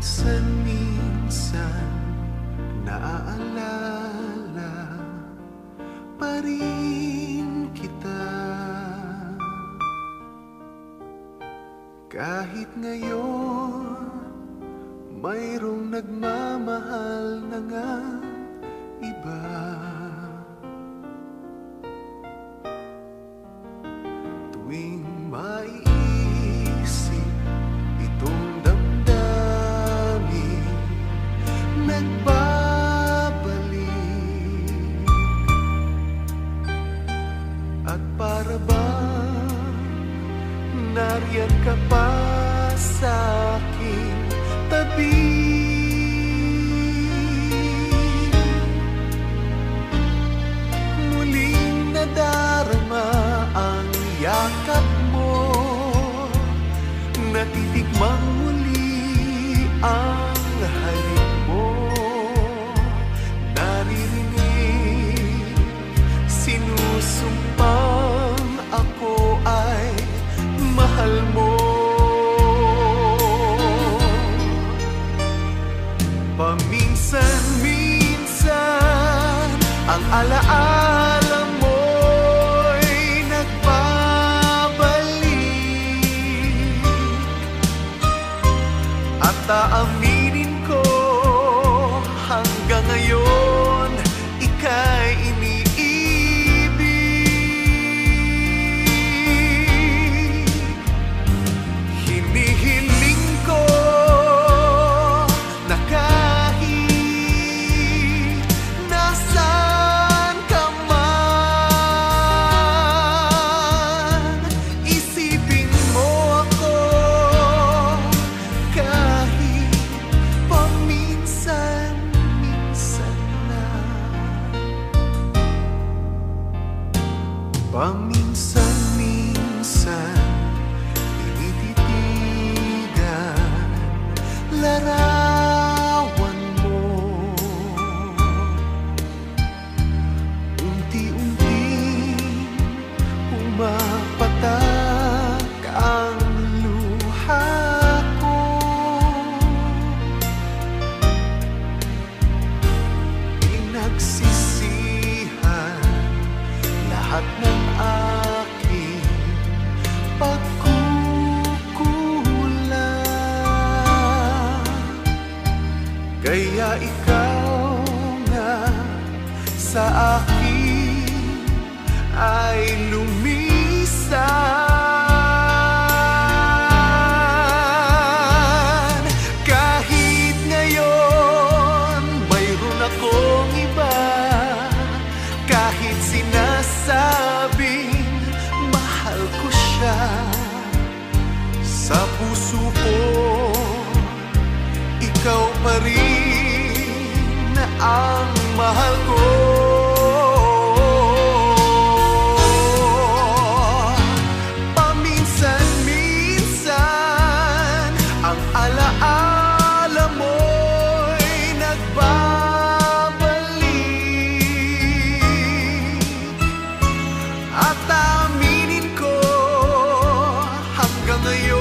Paminsan-minsan naaalala pa rin kita. Kahit ngayon mayroong nagmamahal na nga iba nariyan ka pa sa aking tabi. Muling nadarama ang yakap mo. Natitikmang alaala mo'y nagbabalik. At aaminin familia. Kaya ikaw nga sa akin ay lumisan on the